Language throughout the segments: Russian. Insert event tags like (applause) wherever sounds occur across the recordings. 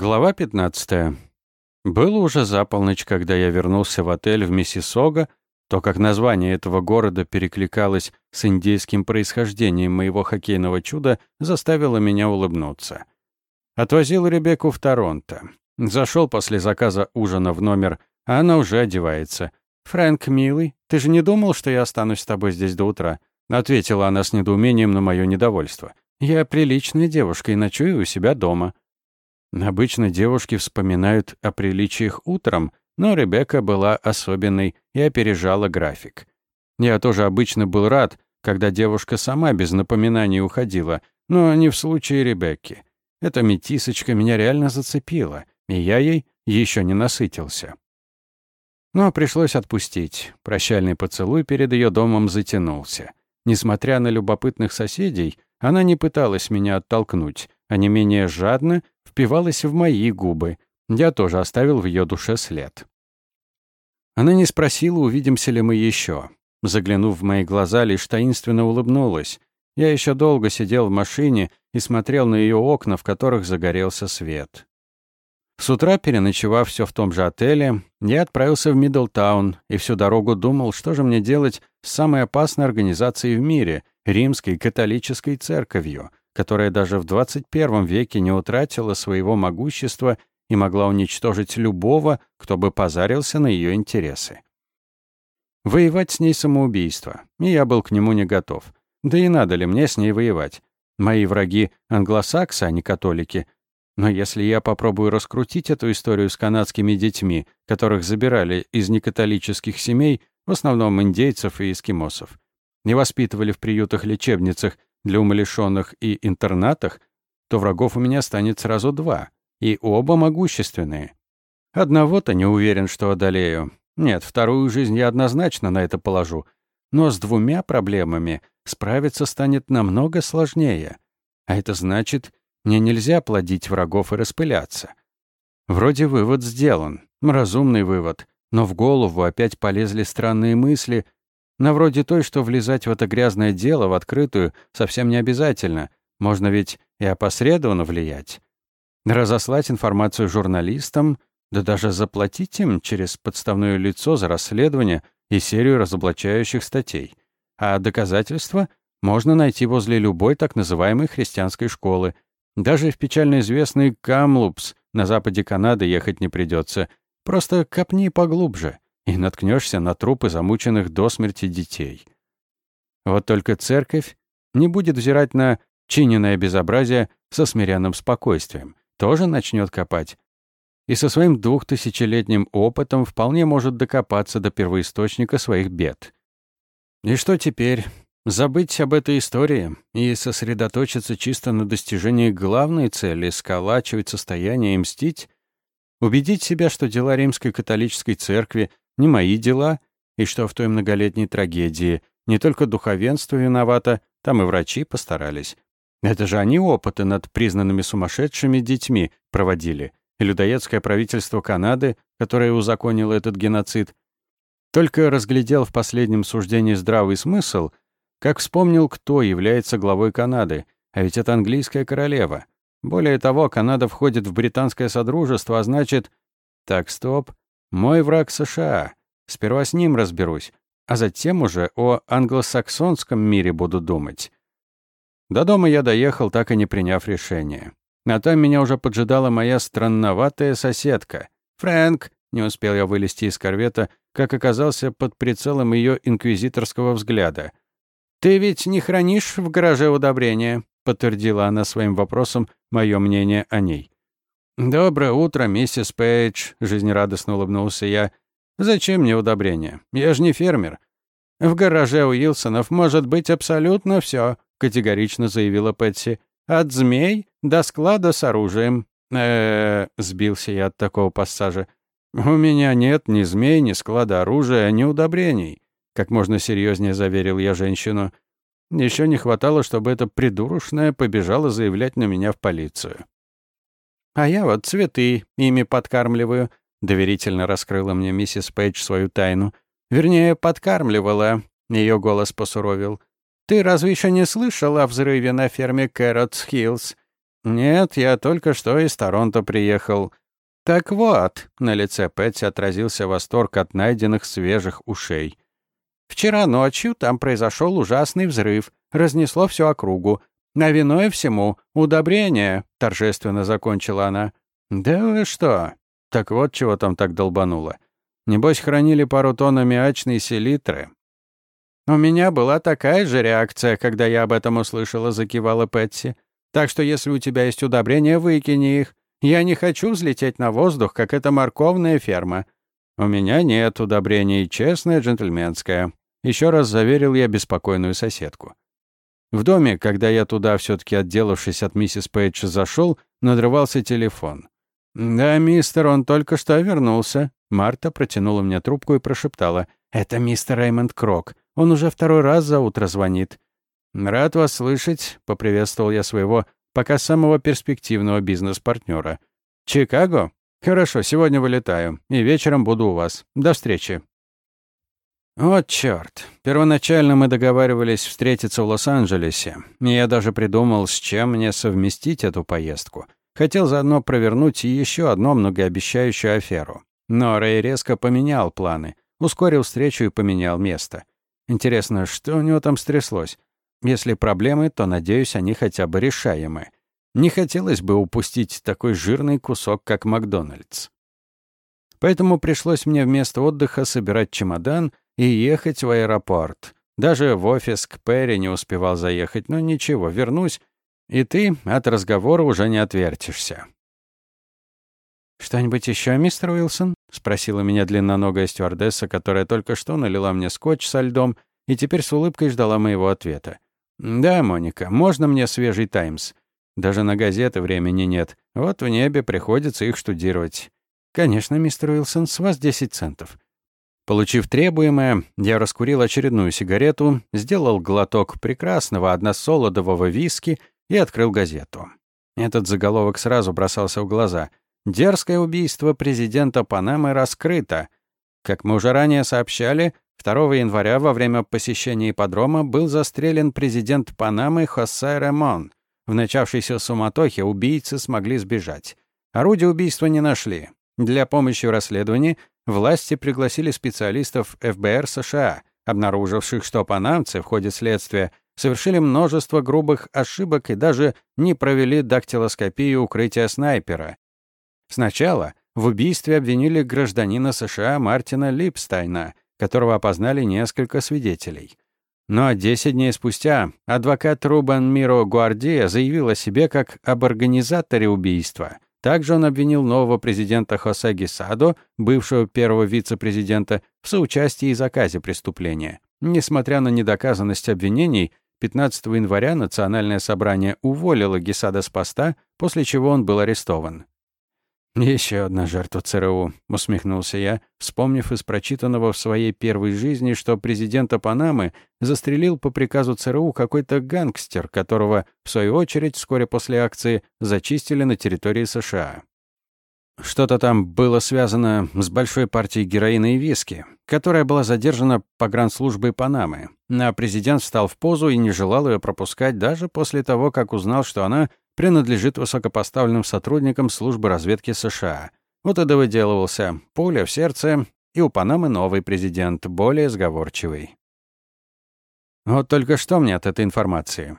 Глава 15. Было уже за полночь, когда я вернулся в отель в Миссисога, то, как название этого города перекликалось с индейским происхождением моего хоккейного чуда, заставило меня улыбнуться. Отвозил Ребекку в Торонто. Зашел после заказа ужина в номер, а она уже одевается. «Фрэнк, милый, ты же не думал, что я останусь с тобой здесь до утра?» Ответила она с недоумением на мое недовольство. «Я приличная девушка и ночую у себя дома». Обычно девушки вспоминают о приличиях утром, но Ребекка была особенной и опережала график. Я тоже обычно был рад, когда девушка сама без напоминаний уходила, но не в случае Ребекки. Эта метисочка меня реально зацепила, и я ей еще не насытился. Но пришлось отпустить. Прощальный поцелуй перед ее домом затянулся. Несмотря на любопытных соседей, она не пыталась меня оттолкнуть, а не менее жадно впивалась в мои губы. Я тоже оставил в ее душе след. Она не спросила, увидимся ли мы еще. Заглянув в мои глаза, лишь таинственно улыбнулась. Я еще долго сидел в машине и смотрел на ее окна, в которых загорелся свет. С утра, переночевав все в том же отеле, я отправился в Миддлтаун и всю дорогу думал, что же мне делать с самой опасной организацией в мире — римской католической церковью, которая даже в 21 веке не утратила своего могущества и могла уничтожить любого, кто бы позарился на ее интересы. Воевать с ней самоубийство, и я был к нему не готов. Да и надо ли мне с ней воевать? Мои враги — англосаксы, а не католики. Но если я попробую раскрутить эту историю с канадскими детьми, которых забирали из некатолических семей, в основном индейцев и эскимосов, не воспитывали в приютах-лечебницах для умалишенных и интернатах, то врагов у меня станет сразу два, и оба могущественные. Одного-то не уверен, что одолею. Нет, вторую жизнь я однозначно на это положу. Но с двумя проблемами справиться станет намного сложнее. А это значит, мне нельзя плодить врагов и распыляться. Вроде вывод сделан, разумный вывод, но в голову опять полезли странные мысли — на вроде той, что влезать в это грязное дело в открытую совсем не обязательно. Можно ведь и опосредованно влиять. Разослать информацию журналистам, да даже заплатить им через подставное лицо за расследование и серию разоблачающих статей. А доказательства можно найти возле любой так называемой христианской школы. Даже в печально известный Камлупс на западе Канады ехать не придется. Просто копни поглубже и наткнешься на трупы замученных до смерти детей. Вот только церковь не будет взирать на чиненное безобразие со смиренным спокойствием, тоже начнет копать. И со своим двухтысячелетним опытом вполне может докопаться до первоисточника своих бед. И что теперь? Забыть об этой истории и сосредоточиться чисто на достижении главной цели — сколачивать состояние и мстить? Убедить себя, что дела римской католической церкви не мои дела, и что в той многолетней трагедии не только духовенство виновато, там и врачи постарались. Это же они опыты над признанными сумасшедшими детьми проводили, и людоедское правительство Канады, которое узаконило этот геноцид. Только разглядел в последнем суждении здравый смысл, как вспомнил, кто является главой Канады, а ведь это английская королева. Более того, Канада входит в британское содружество, а значит... Так, стоп. Мой враг США. Сперва с ним разберусь, а затем уже о англосаксонском мире буду думать. До дома я доехал, так и не приняв решение. А там меня уже поджидала моя странноватая соседка. «Фрэнк!» — не успел я вылезти из корвета, как оказался под прицелом ее инквизиторского взгляда. «Ты ведь не хранишь в гараже удобрения?» — подтвердила она своим вопросом мое мнение о ней. «Доброе утро, миссис Пейдж», — жизнерадостно улыбнулся я. «Зачем мне удобрения? Я же не фермер». «В гараже Уилсонов может быть абсолютно все», — категорично заявила Пэтси. «От змей до склада с оружием». Э, -э сбился я от такого пассажа. «У меня нет ни змей, ни склада оружия, ни удобрений», — как можно серьезнее заверил я женщину. Еще не хватало, чтобы эта придурочная побежала заявлять на меня в полицию. А я вот цветы ими подкармливаю», — доверительно раскрыла мне миссис Пейдж свою тайну. «Вернее, подкармливала», — ее голос посуровил. «Ты разве еще не слышал о взрыве на ферме Кэрротс Хиллз?» «Нет, я только что из Торонто приехал». «Так вот», — на лице Пэтси отразился восторг от найденных свежих ушей. «Вчера ночью там произошел ужасный взрыв, разнесло всю округу. На вино всему — удобрение», — торжественно закончила она. «Да вы что? Так вот, чего там так долбануло. Небось, хранили пару тонн аммиачной селитры». «У меня была такая же реакция, когда я об этом услышала», — закивала Пэтси. «Так что если у тебя есть удобрения, выкини их. Я не хочу взлететь на воздух, как эта морковная ферма». «У меня нет удобрений, честная джентльменская», — еще раз заверил я беспокойную соседку. В доме, когда я туда, все-таки отделавшись от миссис Пейдж, зашел, надрывался телефон. «Да, мистер, он только что вернулся». Марта протянула мне трубку и прошептала. «Это мистер Реймонд Крок. Он уже второй раз за утро звонит». «Рад вас слышать», — поприветствовал я своего пока самого перспективного бизнес-партнера. «Чикаго? Хорошо, сегодня вылетаю, и вечером буду у вас. До встречи». Вот чёрт. Первоначально мы договаривались встретиться в Лос-Анджелесе, я даже придумал, с чем мне совместить эту поездку. Хотел заодно провернуть еще одну многообещающую аферу. Но Рэй резко поменял планы, ускорил встречу и поменял место. Интересно, что у него там стряслось? Если проблемы, то, надеюсь, они хотя бы решаемы. Не хотелось бы упустить такой жирный кусок, как Макдональдс. Поэтому пришлось мне вместо отдыха собирать чемодан и ехать в аэропорт. Даже в офис к Перри не успевал заехать, но ничего, вернусь, и ты от разговора уже не отвертишься. «Что-нибудь еще, мистер Уилсон?» — спросила меня длинноногая стюардесса, которая только что налила мне скотч со льдом и теперь с улыбкой ждала моего ответа. «Да, Моника, можно мне свежий «Таймс»? Даже на газеты времени нет. Вот в небе приходится их штудировать». «Конечно, мистер Уилсон, с вас 10 центов». Получив требуемое, я раскурил очередную сигарету, сделал глоток прекрасного односолодового виски и открыл газету. Этот заголовок сразу бросался в глаза. «Дерзкое убийство президента Панамы раскрыто». Как мы уже ранее сообщали, 2 января во время посещения ипподрома был застрелен президент Панамы Хосе Ремон. В начавшейся суматохе убийцы смогли сбежать. Орудия убийства не нашли. Для помощи в расследовании власти пригласили специалистов ФБР США, обнаруживших, что панамцы в ходе следствия совершили множество грубых ошибок и даже не провели дактилоскопию укрытия снайпера. Сначала в убийстве обвинили гражданина США Мартина Липстайна, которого опознали несколько свидетелей. Но 10 дней спустя адвокат Рубан Миро Гуардия заявил о себе как об организаторе убийства. Также он обвинил нового президента Хосе Гисадо, бывшего первого вице-президента, в соучастии и заказе преступления. Несмотря на недоказанность обвинений, 15 января Национальное собрание уволило Гесада с поста, после чего он был арестован. «Еще одна жертва ЦРУ», — усмехнулся я, вспомнив из прочитанного в своей первой жизни, что президента Панамы застрелил по приказу ЦРУ какой-то гангстер, которого, в свою очередь, вскоре после акции зачистили на территории США. Что-то там было связано с большой партией героина и виски, которая была задержана погранслужбой Панамы. А президент встал в позу и не желал ее пропускать даже после того, как узнал, что она принадлежит высокопоставленным сотрудникам службы разведки США. Вот и довыделывался. Пуля в сердце, и у Панамы новый президент, более сговорчивый. Вот только что мне от этой информации.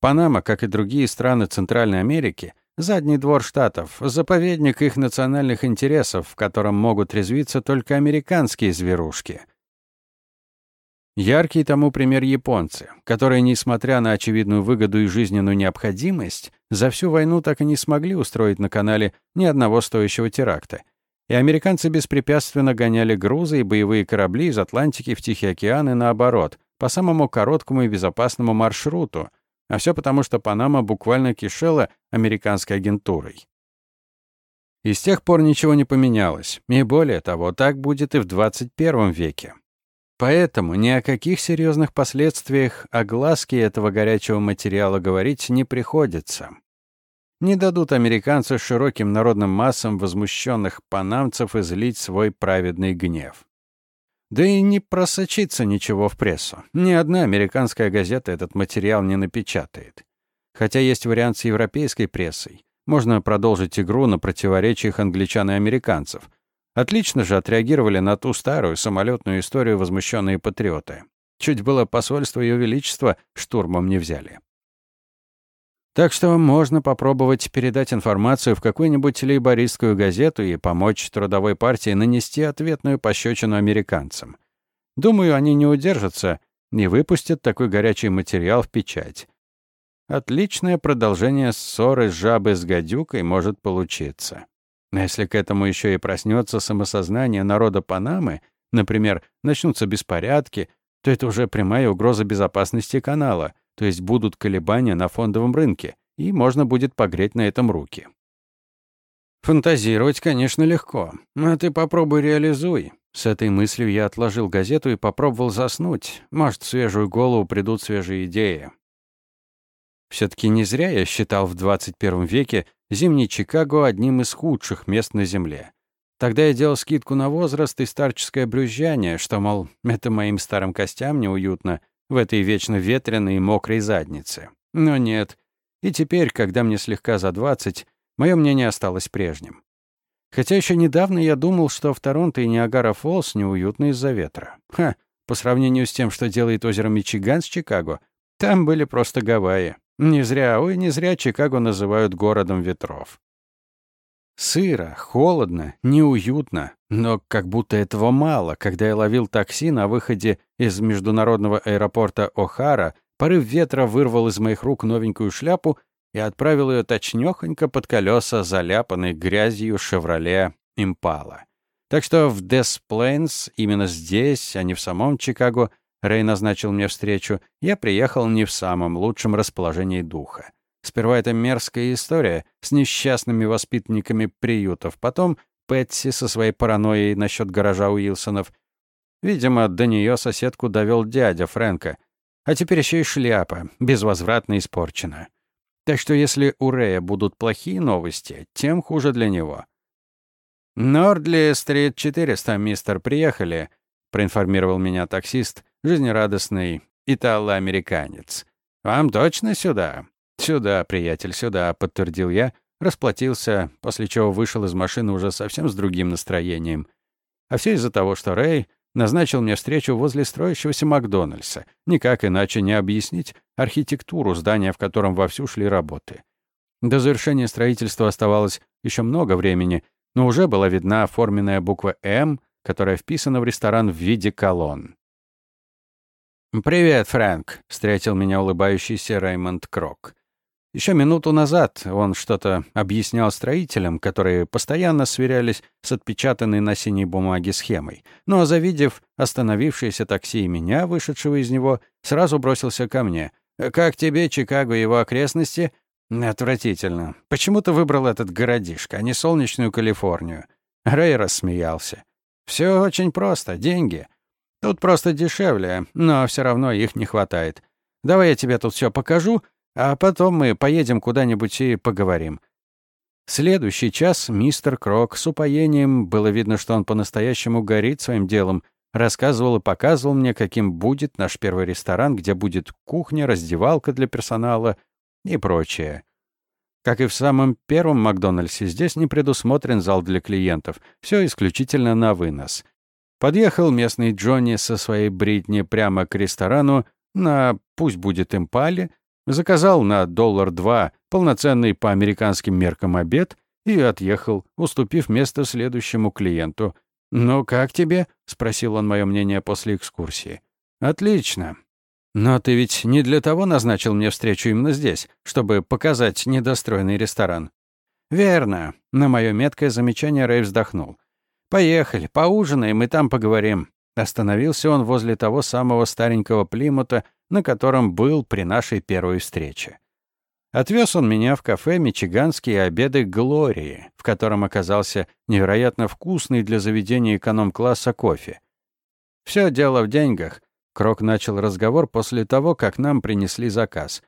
Панама, как и другие страны Центральной Америки, Задний двор Штатов — заповедник их национальных интересов, в котором могут резвиться только американские зверушки. Яркий тому пример японцы, которые, несмотря на очевидную выгоду и жизненную необходимость, за всю войну так и не смогли устроить на канале ни одного стоящего теракта. И американцы беспрепятственно гоняли грузы и боевые корабли из Атлантики в Тихий океан и наоборот, по самому короткому и безопасному маршруту — а все потому, что Панама буквально кишела американской агентурой. И с тех пор ничего не поменялось. И более того, так будет и в 21 веке. Поэтому ни о каких серьезных последствиях огласки этого горячего материала говорить не приходится. Не дадут американцы широким народным массам возмущенных панамцев излить свой праведный гнев. Да и не просочится ничего в прессу. Ни одна американская газета этот материал не напечатает. хотя есть вариант с европейской прессой. Можно продолжить игру на противоречиях англичан и американцев. Отлично же отреагировали на ту старую самолетную историю возмущенные патриоты. Чуть было посольство Ее Величества штурмом не взяли. Так что можно попробовать передать информацию в какую-нибудь лейбористскую газету и помочь трудовой партии нанести ответную пощечину американцам. Думаю, они не удержатся и выпустят такой горячий материал в печать. Отличное продолжение ссоры с жабой с гадюкой может получиться. Но если к этому еще и проснется самосознание народа Панамы, например, начнутся беспорядки, то это уже прямая угроза безопасности канала — то есть будут колебания на фондовом рынке, и можно будет погреть на этом руки. Фантазировать, конечно, легко, а ты попробуй реализуй. С этой мыслью я отложил газету и попробовал заснуть. Может, в свежую голову придут свежие идеи. Все-таки не зря я считал в 21 веке зимний Чикаго одним из худших мест на Земле. Тогда я делал скидку на возраст и старческое брюзжание, что, мол, (laughs) это моим старым костям неуютно, в этой вечно ветреной и мокрой заднице. Но нет. И теперь, когда мне слегка за двадцать, мое мнение осталось прежним. Хотя еще недавно я думал, что в Торонто и Ниагара-Фоллс неуютно из-за ветра. Ха, по сравнению с тем, что делает озеро Мичиган с Чикаго, там были просто Гавайи. Не зря, ой, не зря Чикаго называют городом ветров. Сыро, холодно, неуютно, но как будто этого мало. Когда я ловил такси на выходе из международного аэропорта О'Хара, порыв ветра вырвал из моих рук новенькую шляпу и отправил ее точнёхонько под колеса, заляпанной грязью «Шевроле Импала». Так что в Дес Плейнс, именно здесь, а не в самом Чикаго, Рэй назначил мне встречу, я приехал не в самом лучшем расположении духа. Сперва это мерзкая история с несчастными воспитанниками приютов, потом Пэтси со своей паранойей насчет гаража Уилсонов. Видимо, до нее соседку довел дядя Фрэнка. А теперь еще и шляпа, безвозвратно испорчена. Так что если у Рэя будут плохие новости, тем хуже для него. «Нордли-стрит 400, мистер, приехали», — проинформировал меня таксист, жизнерадостный итало-американец. «Вам точно сюда?» «Сюда, приятель, сюда», — подтвердил я, расплатился, после чего вышел из машины уже совсем с другим настроением. А все из-за того, что Рэй назначил мне встречу возле строящегося Макдональдса. Никак иначе не объяснить архитектуру здания, в котором вовсю шли работы. До завершения строительства оставалось еще много времени, но уже была видна оформленная буква «М», которая вписана в ресторан в виде колонн. «Привет, Фрэнк», — встретил меня улыбающийся Раймонд Крок. Еще минуту назад он что-то объяснял строителям, которые постоянно сверялись с отпечатанной на синей бумаге схемой. Но, завидев остановившееся такси и меня, вышедшего из него, сразу бросился ко мне. «Как тебе Чикаго и его окрестности?» «Отвратительно. Почему ты выбрал этот городишко, а не солнечную Калифорнию?» Рэй рассмеялся. «Все очень просто. Деньги. Тут просто дешевле, но все равно их не хватает. Давай я тебе тут все покажу, а потом мы поедем куда-нибудь и поговорим». Следующий час мистер Крок с упоением, было видно, что он по-настоящему горит своим делом, рассказывал и показывал мне, каким будет наш первый ресторан, где будет кухня, раздевалка для персонала и прочее. Как и в самом первом Макдональдсе, здесь не предусмотрен зал для клиентов, все исключительно на вынос. Подъехал местный Джонни со своей бритни прямо к ресторану на, пусть будет импале, Заказал на доллар два полноценный по американским меркам обед и отъехал, уступив место следующему клиенту. «Ну, как тебе?» — спросил он мое мнение после экскурсии. «Отлично. Но ты ведь не для того назначил мне встречу именно здесь, чтобы показать недостроенный ресторан?» «Верно». На мое меткое замечание Рэй вздохнул. «Поехали, поужинаем и там поговорим». Остановился он возле того самого старенького Плимута, на котором был при нашей первой встрече. Отвез он меня в кафе «Мичиганские обеды Глории», в котором оказался невероятно вкусный для заведения эконом-класса кофе. Все дело в деньгах. Крок начал разговор после того, как нам принесли заказ.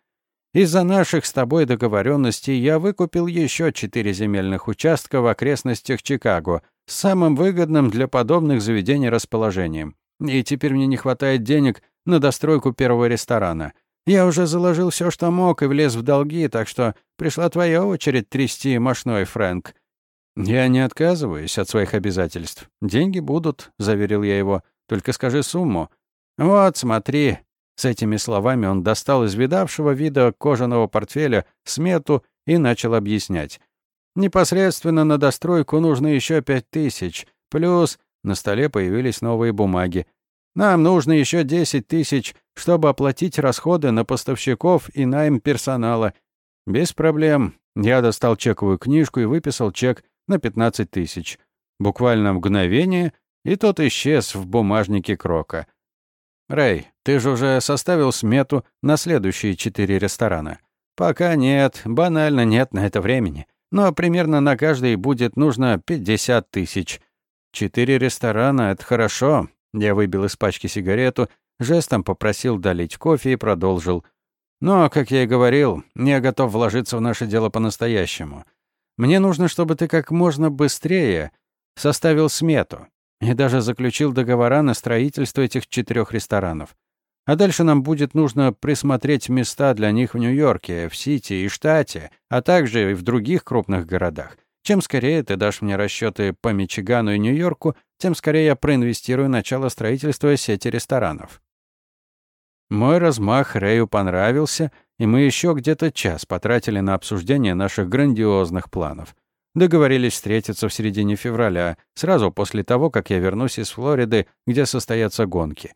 Из-за наших с тобой договоренностей я выкупил еще четыре земельных участка в окрестностях Чикаго самым выгодным для подобных заведений расположением. И теперь мне не хватает денег на достройку первого ресторана. Я уже заложил все, что мог, и влез в долги, так что пришла твоя очередь трясти мощной, Фрэнк». «Я не отказываюсь от своих обязательств. Деньги будут», — заверил я его. «Только скажи сумму». «Вот, смотри». С этими словами он достал из видавшего вида кожаного портфеля смету и начал объяснять. «Непосредственно на достройку нужно еще пять тысяч, плюс на столе появились новые бумаги. Нам нужно еще десять тысяч, чтобы оплатить расходы на поставщиков и найм персонала. Без проблем. Я достал чековую книжку и выписал чек на пятнадцать тысяч. Буквально мгновение, и тот исчез в бумажнике Крока. «Рэй, ты же уже составил смету на следующие четыре ресторана?» «Пока нет, банально нет на это времени. Но примерно на каждый будет нужно 50 тысяч. Четыре ресторана — это хорошо». Я выбил из пачки сигарету, жестом попросил долить кофе и продолжил. «Но, как я и говорил, я готов вложиться в наше дело по-настоящему. Мне нужно, чтобы ты как можно быстрее составил смету и даже заключил договора на строительство этих четырех ресторанов. А дальше нам будет нужно присмотреть места для них в Нью-Йорке, в Сити и штате, а также и в других крупных городах. Чем скорее ты дашь мне расчеты по Мичигану и Нью-Йорку, тем скорее я проинвестирую начало строительства сети ресторанов. Мой размах Рэю понравился, и мы еще где-то час потратили на обсуждение наших грандиозных планов. Договорились встретиться в середине февраля, сразу после того, как я вернусь из Флориды, где состоятся гонки.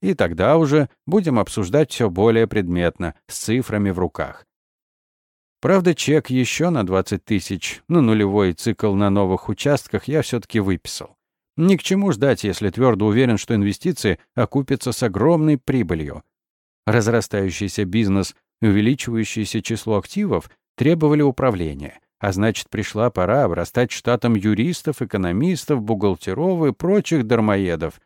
И тогда уже будем обсуждать все более предметно, с цифрами в руках. Правда, чек еще на 20 тысяч, но нулевой цикл на новых участках я все-таки выписал. Ни к чему ждать, если твердо уверен, что инвестиции окупятся с огромной прибылью. Разрастающийся бизнес, увеличивающееся число активов требовали управления — а значит, пришла пора обрастать штатом юристов, экономистов, бухгалтеров и прочих дармоедов.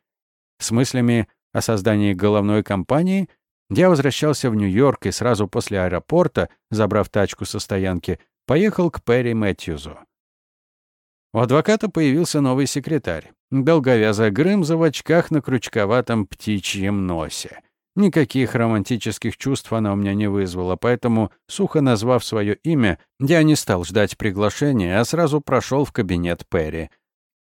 С мыслями о создании головной компании я возвращался в Нью-Йорк и сразу после аэропорта, забрав тачку со стоянки, поехал к Перри Мэтьюзу. У адвоката появился новый секретарь. Долговязая Грымза в очках на крючковатом птичьем носе. Никаких романтических чувств она у меня не вызвала, поэтому, сухо назвав свое имя, я не стал ждать приглашения, а сразу прошел в кабинет Перри.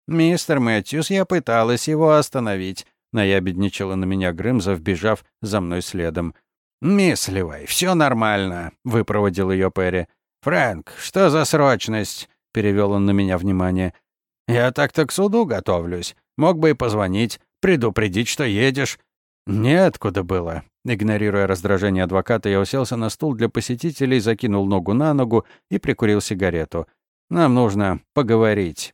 «Мистер Мэтьюс, я пыталась его остановить», — наябедничала на меня Грымза, вбежав за мной следом. «Мисс Ливай, все нормально», — выпроводил ее Перри. «Фрэнк, что за срочность?» — перевел он на меня внимание. «Я так-то к суду готовлюсь. Мог бы и позвонить, предупредить, что едешь. «Неоткуда было». Игнорируя раздражение адвоката, я уселся на стул для посетителей, закинул ногу на ногу и прикурил сигарету. «Нам нужно поговорить».